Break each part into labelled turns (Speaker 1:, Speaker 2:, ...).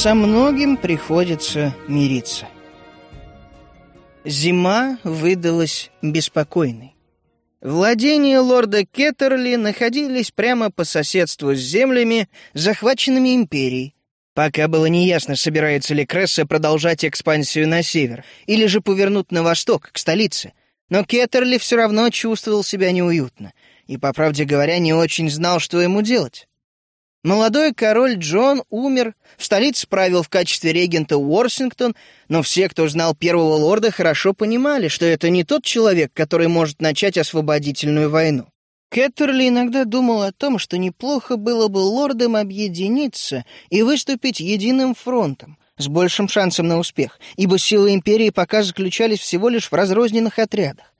Speaker 1: со многим приходится мириться. Зима выдалась беспокойной. Владения лорда Кеттерли находились прямо по соседству с землями, захваченными империей. Пока было неясно, собирается ли Кресса продолжать экспансию на север или же повернуть на восток, к столице. Но Кеттерли все равно чувствовал себя неуютно и, по правде говоря, не очень знал, что ему делать. Молодой король Джон умер, в столице правил в качестве регента Уорсингтон, но все, кто знал первого лорда, хорошо понимали, что это не тот человек, который может начать освободительную войну. Кэттерли иногда думал о том, что неплохо было бы лордам объединиться и выступить единым фронтом, с большим шансом на успех, ибо силы империи пока заключались всего лишь в разрозненных отрядах.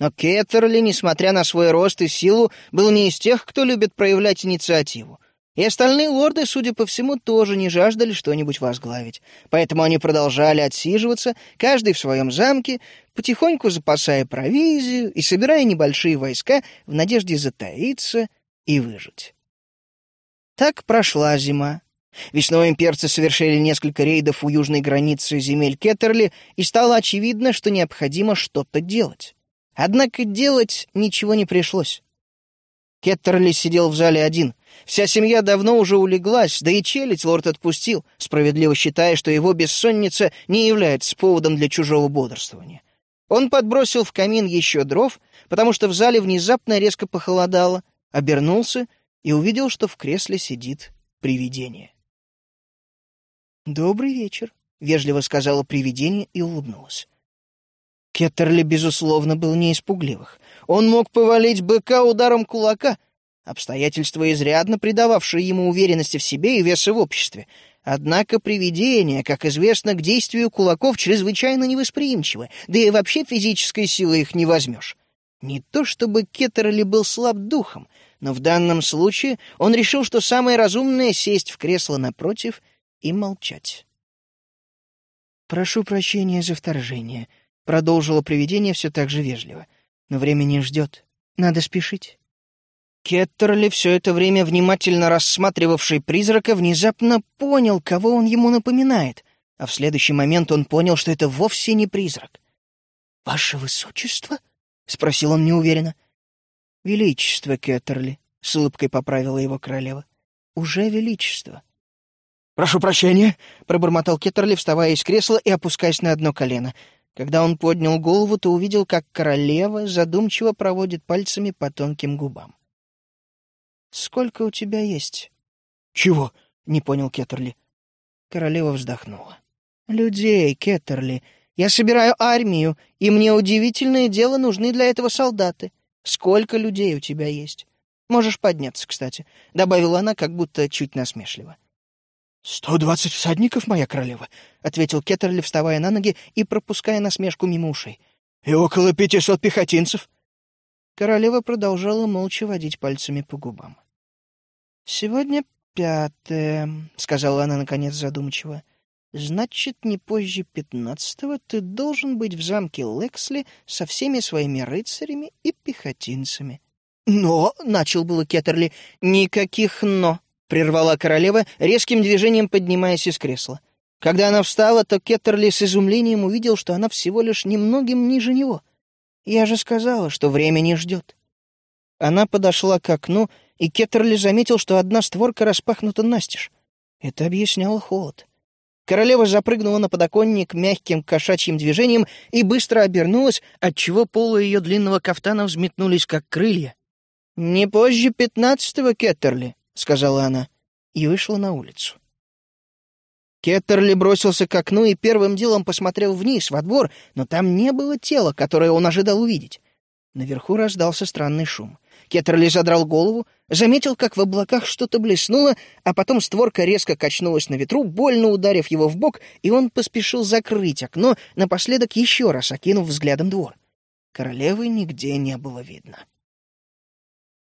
Speaker 1: Но Кеттерли, несмотря на свой рост и силу, был не из тех, кто любит проявлять инициативу. И остальные лорды, судя по всему, тоже не жаждали что-нибудь возглавить. Поэтому они продолжали отсиживаться, каждый в своем замке, потихоньку запасая провизию и собирая небольшие войска в надежде затаиться и выжить. Так прошла зима. Весной имперцы совершили несколько рейдов у южной границы земель Кеттерли, и стало очевидно, что необходимо что-то делать. Однако делать ничего не пришлось. Кеттерли сидел в зале один. Вся семья давно уже улеглась, да и челядь лорд отпустил, справедливо считая, что его бессонница не является поводом для чужого бодрствования. Он подбросил в камин еще дров, потому что в зале внезапно резко похолодало, обернулся и увидел, что в кресле сидит привидение. «Добрый вечер», — вежливо сказала привидение и улыбнулась. Кеттерли, безусловно, был не испугливых. Он мог повалить быка ударом кулака, обстоятельства, изрядно придававшие ему уверенности в себе и веса в обществе. Однако привидения, как известно, к действию кулаков чрезвычайно невосприимчивы, да и вообще физической силы их не возьмешь. Не то чтобы Кеттерли был слаб духом, но в данном случае он решил, что самое разумное — сесть в кресло напротив и молчать. «Прошу прощения за вторжение», — продолжило привидение все так же вежливо. «Но время не ждет. Надо спешить». Кеттерли, все это время внимательно рассматривавший призрака, внезапно понял, кого он ему напоминает, а в следующий момент он понял, что это вовсе не призрак. «Ваше высочество?» — спросил он неуверенно. «Величество, Кеттерли», — с улыбкой поправила его королева. «Уже величество». «Прошу прощения», — пробормотал Кеттерли, вставая из кресла и опускаясь на одно колено. Когда он поднял голову, то увидел, как королева задумчиво проводит пальцами по тонким губам. «Сколько у тебя есть?» «Чего?» — не понял Кеттерли. Королева вздохнула. «Людей, Кеттерли. Я собираю армию, и мне удивительное дело нужны для этого солдаты. Сколько людей у тебя есть? Можешь подняться, кстати», — добавила она, как будто чуть насмешливо. «Сто двадцать всадников, моя королева», — ответил Кеттерли, вставая на ноги и пропуская насмешку мимо ушей. «И около пятисот пехотинцев». Королева продолжала молча водить пальцами по губам. «Сегодня пятое», — сказала она, наконец, задумчиво. «Значит, не позже пятнадцатого ты должен быть в замке Лексли со всеми своими рыцарями и пехотинцами». «Но», — начал было Кеттерли, — «никаких «но», прервала королева, резким движением поднимаясь из кресла. Когда она встала, то Кеттерли с изумлением увидел, что она всего лишь немногим ниже него. «Я же сказала, что время не ждет». Она подошла к окну, и Кеттерли заметил, что одна створка распахнута настежь. Это объясняло холод. Королева запрыгнула на подоконник мягким кошачьим движением и быстро обернулась, отчего полы ее длинного кафтана взметнулись, как крылья. «Не позже пятнадцатого, Кеттерли», — сказала она, и вышла на улицу. Кеттерли бросился к окну и первым делом посмотрел вниз, во двор, но там не было тела, которое он ожидал увидеть. Наверху раздался странный шум. Кеттерли задрал голову, заметил, как в облаках что-то блеснуло, а потом створка резко качнулась на ветру, больно ударив его в бок, и он поспешил закрыть окно, напоследок еще раз окинув взглядом двор. Королевы нигде не было видно.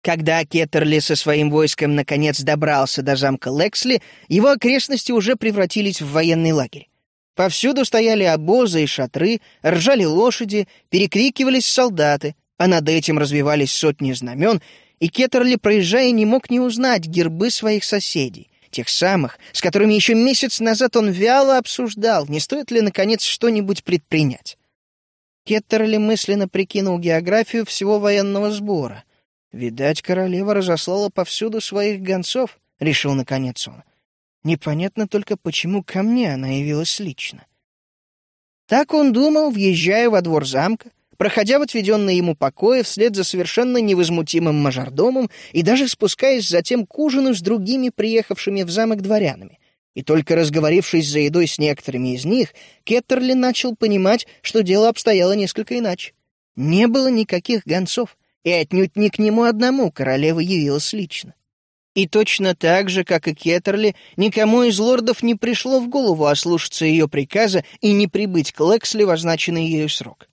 Speaker 1: Когда Кеттерли со своим войском наконец добрался до замка Лексли, его окрестности уже превратились в военный лагерь. Повсюду стояли обозы и шатры, ржали лошади, перекрикивались солдаты, а над этим развивались сотни знамен, и Кеттерли, проезжая, не мог не узнать гербы своих соседей, тех самых, с которыми еще месяц назад он вяло обсуждал, не стоит ли, наконец, что-нибудь предпринять. Кеттерли мысленно прикинул географию всего военного сбора. «Видать, королева разослала повсюду своих гонцов», — решил наконец он. «Непонятно только, почему ко мне она явилась лично». Так он думал, въезжая во двор замка, проходя в отведенные ему покои вслед за совершенно невозмутимым мажордомом и даже спускаясь затем к ужину с другими приехавшими в замок дворянами. И только разговорившись за едой с некоторыми из них, Кеттерли начал понимать, что дело обстояло несколько иначе. Не было никаких гонцов, и отнюдь не к нему одному королева явилась лично. И точно так же, как и Кеттерли, никому из лордов не пришло в голову ослушаться ее приказа и не прибыть к Лексли в означенный ею срок.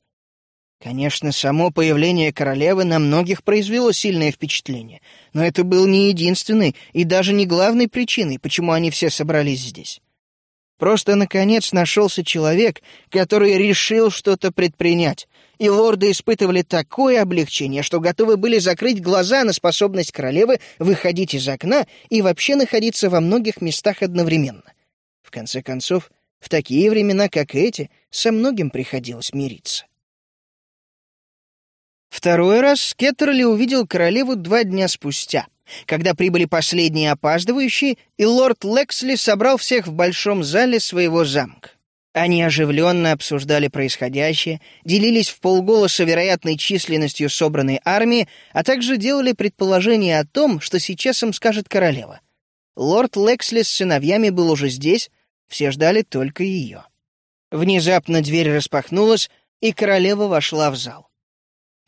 Speaker 1: Конечно, само появление королевы на многих произвело сильное впечатление, но это был не единственной и даже не главной причиной, почему они все собрались здесь. Просто, наконец, нашелся человек, который решил что-то предпринять, и лорды испытывали такое облегчение, что готовы были закрыть глаза на способность королевы выходить из окна и вообще находиться во многих местах одновременно. В конце концов, в такие времена, как эти, со многим приходилось мириться. Второй раз Кеттерли увидел королеву два дня спустя, когда прибыли последние опаздывающие, и лорд Лексли собрал всех в большом зале своего замка. Они оживленно обсуждали происходящее, делились в полголоса вероятной численностью собранной армии, а также делали предположения о том, что сейчас им скажет королева. Лорд Лексли с сыновьями был уже здесь, все ждали только ее. Внезапно дверь распахнулась, и королева вошла в зал.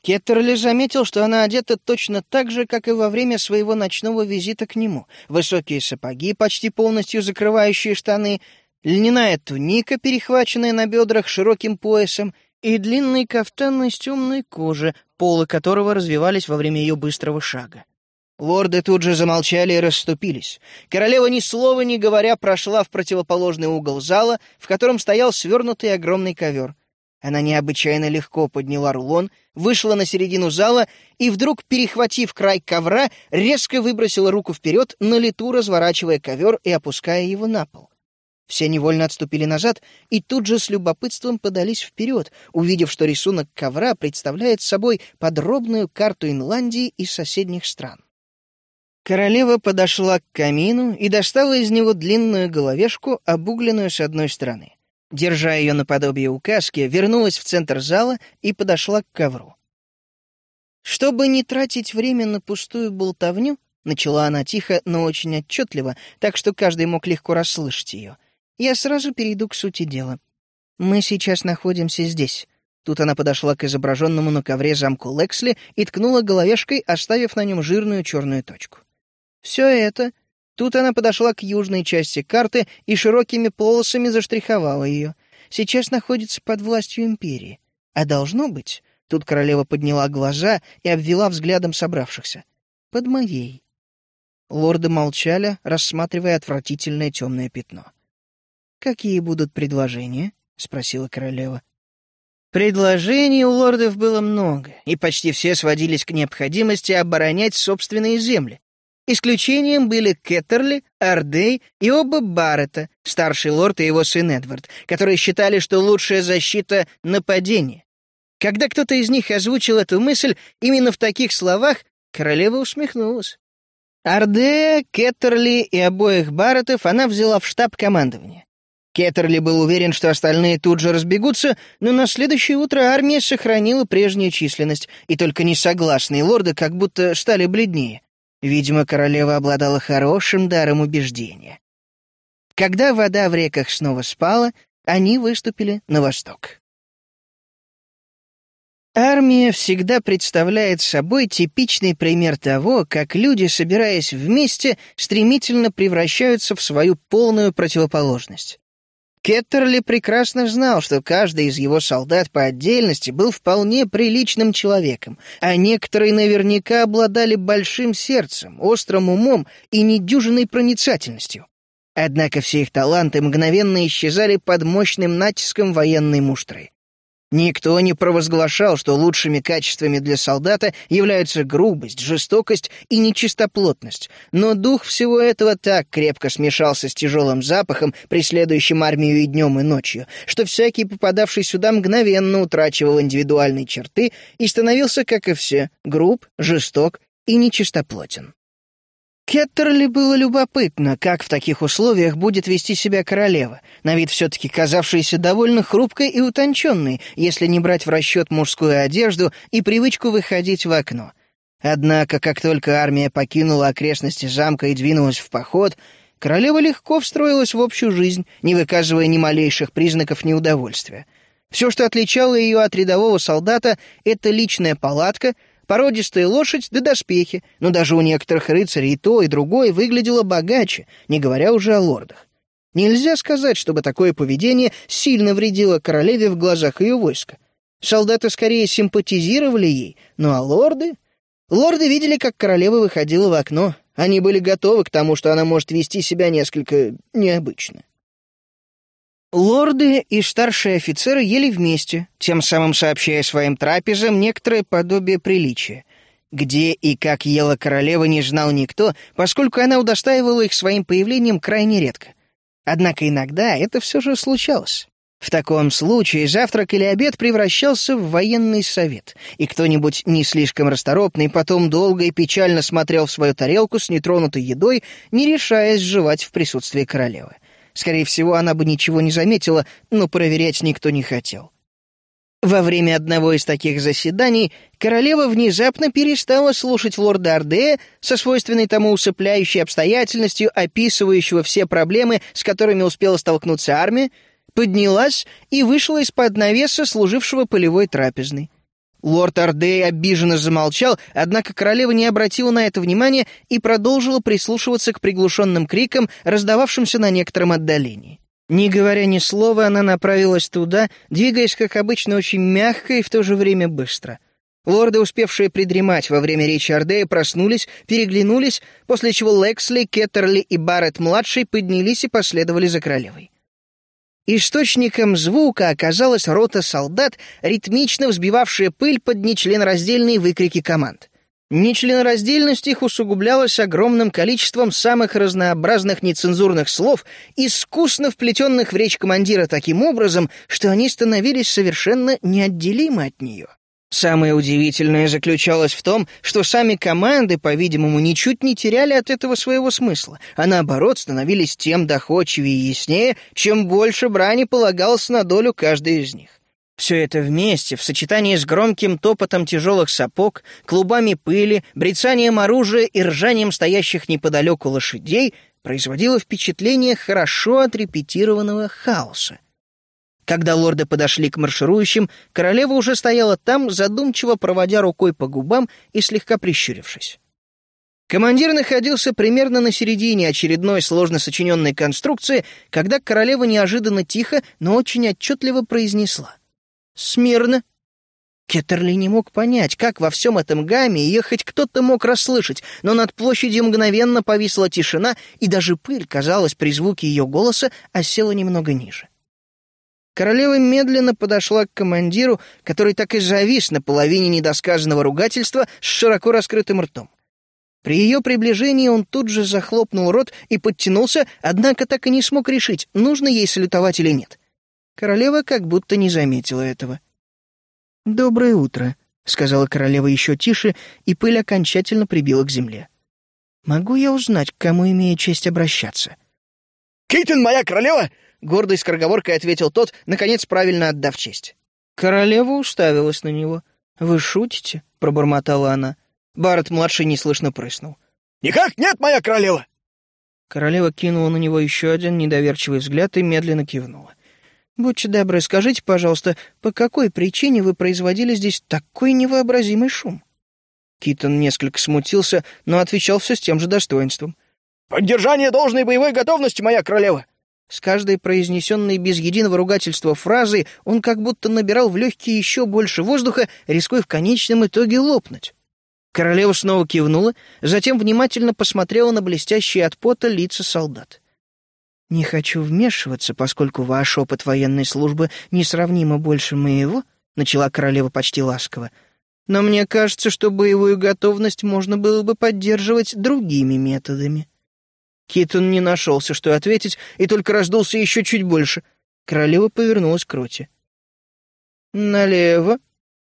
Speaker 1: Кеттерли заметил, что она одета точно так же, как и во время своего ночного визита к нему. Высокие сапоги, почти полностью закрывающие штаны, льняная туника, перехваченная на бедрах широким поясом, и длинный кафтан из темной кожи, полы которого развивались во время ее быстрого шага. Лорды тут же замолчали и расступились. Королева ни слова не говоря прошла в противоположный угол зала, в котором стоял свернутый огромный ковер. Она необычайно легко подняла рулон, вышла на середину зала и вдруг, перехватив край ковра, резко выбросила руку вперед, на лету разворачивая ковер и опуская его на пол. Все невольно отступили назад и тут же с любопытством подались вперед, увидев, что рисунок ковра представляет собой подробную карту Инландии и соседних стран. Королева подошла к камину и достала из него длинную головешку, обугленную с одной стороны держа ее наподобие указки, вернулась в центр зала и подошла к ковру. Чтобы не тратить время на пустую болтовню, начала она тихо, но очень отчетливо, так что каждый мог легко расслышать ее. Я сразу перейду к сути дела. Мы сейчас находимся здесь. Тут она подошла к изображенному на ковре замку Лексли и ткнула головешкой, оставив на нем жирную черную точку. Все это Тут она подошла к южной части карты и широкими полосами заштриховала ее. Сейчас находится под властью империи. А должно быть... Тут королева подняла глаза и обвела взглядом собравшихся. «Под моей». Лорды молчали, рассматривая отвратительное темное пятно. «Какие будут предложения?» — спросила королева. Предложений у лордов было много, и почти все сводились к необходимости оборонять собственные земли, Исключением были Кеттерли, Ардей и оба Баррета, старший лорд и его сын Эдвард, которые считали, что лучшая защита — нападение. Когда кто-то из них озвучил эту мысль именно в таких словах, королева усмехнулась. Ардея, Кеттерли и обоих Барреттов она взяла в штаб командования. Кеттерли был уверен, что остальные тут же разбегутся, но на следующее утро армия сохранила прежнюю численность, и только несогласные лорды как будто стали бледнее. Видимо, королева обладала хорошим даром убеждения. Когда вода в реках снова спала, они выступили на восток. Армия всегда представляет собой типичный пример того, как люди, собираясь вместе, стремительно превращаются в свою полную противоположность. Кеттерли прекрасно знал, что каждый из его солдат по отдельности был вполне приличным человеком, а некоторые наверняка обладали большим сердцем, острым умом и недюжинной проницательностью. Однако все их таланты мгновенно исчезали под мощным натиском военной муштры. Никто не провозглашал, что лучшими качествами для солдата являются грубость, жестокость и нечистоплотность, но дух всего этого так крепко смешался с тяжелым запахом, преследующим армию и днем, и ночью, что всякий, попадавший сюда, мгновенно утрачивал индивидуальные черты и становился, как и все, груб, жесток и нечистоплотен. Кеттерли было любопытно, как в таких условиях будет вести себя королева, на вид все-таки казавшаяся довольно хрупкой и утонченной, если не брать в расчет мужскую одежду и привычку выходить в окно. Однако, как только армия покинула окрестности замка и двинулась в поход, королева легко встроилась в общую жизнь, не выказывая ни малейших признаков неудовольствия. Все, что отличало ее от рядового солдата, это личная палатка — породистая лошадь да доспехи, но даже у некоторых рыцарей то, и другое выглядело богаче, не говоря уже о лордах. Нельзя сказать, чтобы такое поведение сильно вредило королеве в глазах ее войска. Солдаты скорее симпатизировали ей, ну а лорды... Лорды видели, как королева выходила в окно. Они были готовы к тому, что она может вести себя несколько необычно. Лорды и старшие офицеры ели вместе, тем самым сообщая своим трапезам некоторое подобие приличия. Где и как ела королева не знал никто, поскольку она удостаивала их своим появлением крайне редко. Однако иногда это все же случалось. В таком случае завтрак или обед превращался в военный совет, и кто-нибудь не слишком расторопный потом долго и печально смотрел в свою тарелку с нетронутой едой, не решаясь жевать в присутствии королевы. Скорее всего, она бы ничего не заметила, но проверять никто не хотел. Во время одного из таких заседаний королева внезапно перестала слушать лорда Ардея со свойственной тому усыпляющей обстоятельностью, описывающего все проблемы, с которыми успела столкнуться армия, поднялась и вышла из-под навеса, служившего полевой трапезной. Лорд Ардей обиженно замолчал, однако королева не обратила на это внимания и продолжила прислушиваться к приглушенным крикам, раздававшимся на некотором отдалении. Не говоря ни слова, она направилась туда, двигаясь, как обычно, очень мягко и в то же время быстро. Лорды, успевшие придремать во время речи Ардея, проснулись, переглянулись, после чего Лексли, Кеттерли и Барретт-младший поднялись и последовали за королевой. Источником звука оказалась рота солдат, ритмично взбивавшая пыль под нечленораздельные выкрики команд. Нечленораздельность их усугублялась огромным количеством самых разнообразных нецензурных слов, искусно вплетенных в речь командира таким образом, что они становились совершенно неотделимы от нее. Самое удивительное заключалось в том, что сами команды, по-видимому, ничуть не теряли от этого своего смысла, а наоборот становились тем доходчивее и яснее, чем больше брани полагалось на долю каждой из них. Все это вместе, в сочетании с громким топотом тяжелых сапог, клубами пыли, брецанием оружия и ржанием стоящих неподалеку лошадей, производило впечатление хорошо отрепетированного хаоса. Когда лорды подошли к марширующим, королева уже стояла там, задумчиво проводя рукой по губам и слегка прищурившись. Командир находился примерно на середине очередной сложно сочиненной конструкции, когда королева неожиданно тихо, но очень отчетливо произнесла. «Смирно!» Кеттерли не мог понять, как во всем этом гамме ее хоть кто-то мог расслышать, но над площадью мгновенно повисла тишина, и даже пыль, казалось, при звуке ее голоса осела немного ниже. Королева медленно подошла к командиру, который так и завис на половине недосказанного ругательства с широко раскрытым ртом. При ее приближении он тут же захлопнул рот и подтянулся, однако так и не смог решить, нужно ей салютовать или нет. Королева как будто не заметила этого. «Доброе утро», — сказала королева еще тише, и пыль окончательно прибила к земле. «Могу я узнать, к кому имею честь обращаться?»
Speaker 2: «Кейтон, моя королева,
Speaker 1: Гордой скороговоркой ответил тот, наконец правильно отдав честь. Королева уставилась на него. «Вы шутите?» — пробормотала она. Барретт-младший неслышно прыснул.
Speaker 2: «Никак нет, моя королева!»
Speaker 1: Королева кинула на него еще один недоверчивый взгляд и медленно кивнула. «Будьте добры, скажите, пожалуйста, по какой причине вы производили здесь такой невообразимый шум?» Китон несколько смутился, но отвечал все с тем же достоинством.
Speaker 2: «Поддержание должной боевой готовности, моя королева!
Speaker 1: С каждой произнесенной без единого ругательства фразой он как будто набирал в легкие еще больше воздуха, рискуя в конечном итоге лопнуть. Королева снова кивнула, затем внимательно посмотрела на блестящие от пота лица солдат. «Не хочу вмешиваться, поскольку ваш опыт военной службы несравнимо больше моего», начала королева почти ласково. «Но мне кажется, что боевую готовность можно было бы поддерживать другими методами». Китон не нашелся, что ответить, и только раздулся еще чуть больше. Королева повернулась к Роте. «Налево,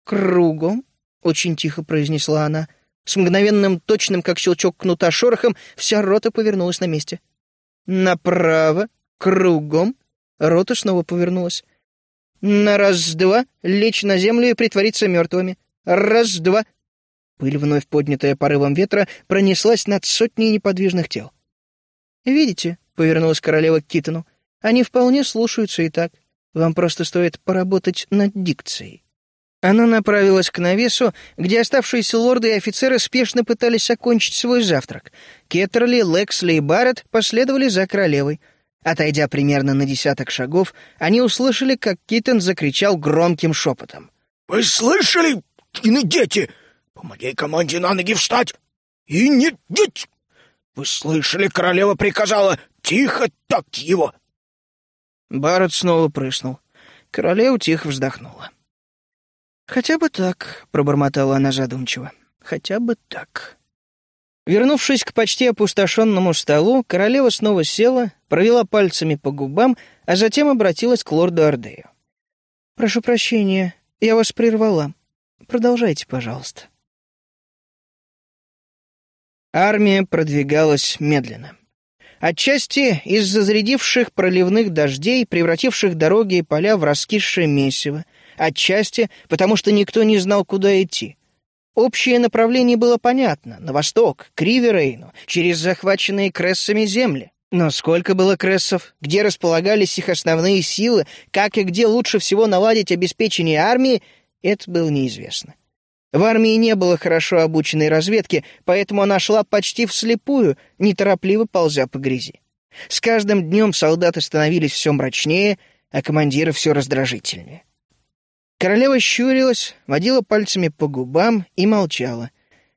Speaker 1: кругом», — очень тихо произнесла она. С мгновенным, точным, как щелчок кнута шорохом, вся рота повернулась на месте. «Направо, кругом», — рота снова повернулась. «На раз-два лечь на землю и притвориться мертвыми. Раз-два». Пыль, вновь поднятая порывом ветра, пронеслась над сотней неподвижных тел. «Видите?» — повернулась королева к Китону. «Они вполне слушаются и так. Вам просто стоит поработать над дикцией». Она направилась к навесу, где оставшиеся лорды и офицеры спешно пытались окончить свой завтрак. Кеттерли, Лексли и Барретт последовали за королевой. Отойдя примерно на десяток шагов, они услышали, как Китон закричал громким шепотом.
Speaker 2: «Вы слышали, дети? По моей команде на ноги встать! И не деть! Вы слышали, королева приказала тихо так его!»
Speaker 1: Барретт снова прыснул. Королева тихо вздохнула. «Хотя бы так», — пробормотала она задумчиво. «Хотя бы так». Вернувшись к почти опустошенному столу, королева снова села, провела пальцами по губам, а затем обратилась к лорду Ордею. «Прошу прощения, я вас прервала. Продолжайте, пожалуйста». Армия продвигалась медленно. Отчасти из-за зарядивших проливных дождей, превративших дороги и поля в раскисшее месиво, отчасти потому, что никто не знал, куда идти. Общее направление было понятно — на восток, к Риверейну, через захваченные крессами земли. Но сколько было крессов, где располагались их основные силы, как и где лучше всего наладить обеспечение армии, это было неизвестно. В армии не было хорошо обученной разведки, поэтому она шла почти вслепую, неторопливо ползя по грязи. С каждым днем солдаты становились все мрачнее, а командиры все раздражительнее. Королева щурилась, водила пальцами по губам и молчала.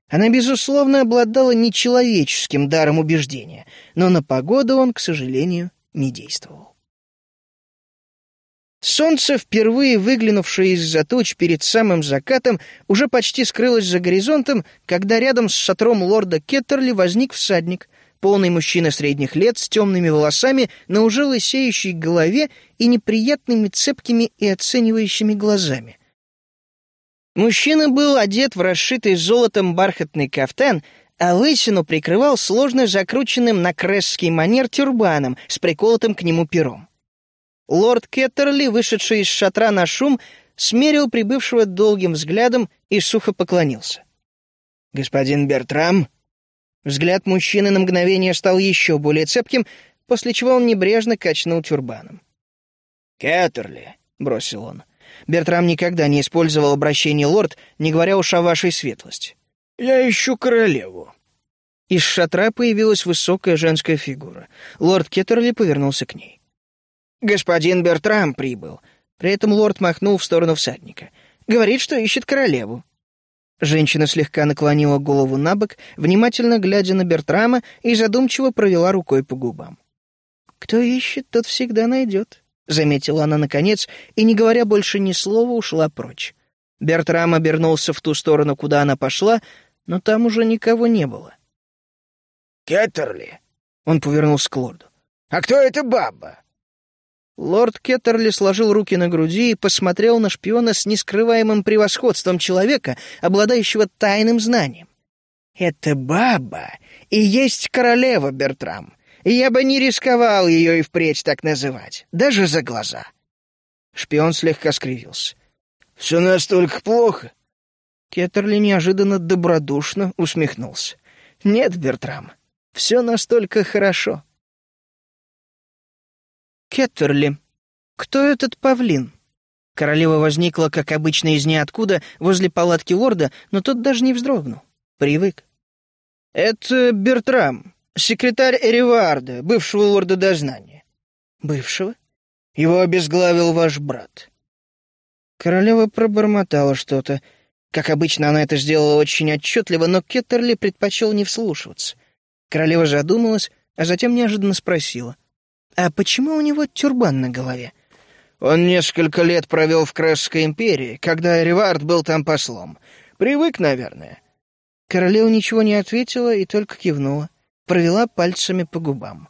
Speaker 1: Она, безусловно, обладала нечеловеческим даром убеждения, но на погоду он, к сожалению, не действовал. Солнце, впервые выглянувшее из-за туч перед самым закатом, уже почти скрылось за горизонтом, когда рядом с шатром лорда Кеттерли возник всадник, полный мужчина средних лет с темными волосами на уже лысеющей голове и неприятными цепкими и оценивающими глазами. Мужчина был одет в расшитый золотом бархатный кафтан, а лысину прикрывал сложно закрученным на кресский манер тюрбаном с приколотым к нему пером. Лорд Кеттерли, вышедший из шатра на шум, смерил прибывшего долгим взглядом и сухо поклонился. «Господин Бертрам?» Взгляд мужчины на мгновение стал еще более цепким, после чего он небрежно качнул тюрбаном. «Кеттерли», — бросил он. Бертрам никогда не использовал обращение «лорд», не говоря уж о вашей светлости.
Speaker 2: «Я ищу королеву».
Speaker 1: Из шатра появилась высокая женская фигура. Лорд Кеттерли повернулся к ней. «Господин Бертрам прибыл». При этом лорд махнул в сторону всадника. «Говорит, что ищет королеву». Женщина слегка наклонила голову на бок, внимательно глядя на Бертрама, и задумчиво провела рукой по губам. «Кто ищет, тот всегда найдет», — заметила она наконец, и, не говоря больше ни слова, ушла прочь. Бертрам обернулся в ту сторону, куда она пошла, но там уже никого не было.
Speaker 2: «Кеттерли?»
Speaker 1: — он повернулся к лорду.
Speaker 2: «А кто эта баба?»
Speaker 1: Лорд Кеттерли сложил руки на груди и посмотрел на шпиона с нескрываемым превосходством человека, обладающего тайным знанием. «Это баба и есть королева, Бертрам, я бы не рисковал ее и впредь так называть, даже за глаза». Шпион слегка скривился.
Speaker 2: «Все настолько плохо?»
Speaker 1: Кеттерли неожиданно добродушно усмехнулся. «Нет, Бертрам, все настолько хорошо». Кеттерли. Кто этот павлин?» Королева возникла, как обычно, из ниоткуда, возле палатки лорда, но тот даже не вздрогнул. Привык. «Это Бертрам, секретарь Эриварда, бывшего лорда дознания». «Бывшего?» «Его обезглавил ваш брат». Королева пробормотала что-то. Как обычно, она это сделала очень отчетливо, но Кеттерли предпочел не вслушиваться. Королева задумалась, а затем неожиданно спросила. «А почему у него тюрбан на голове?» Он несколько лет провел в Кресской империи, когда Эривард был там послом. Привык, наверное». Королева ничего не ответила и только кивнула, провела пальцами по губам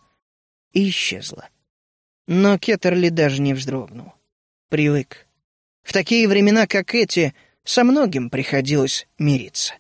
Speaker 1: и исчезла. Но Кеттерли даже не вздрогнул. Привык. В такие времена, как эти, со многим приходилось мириться.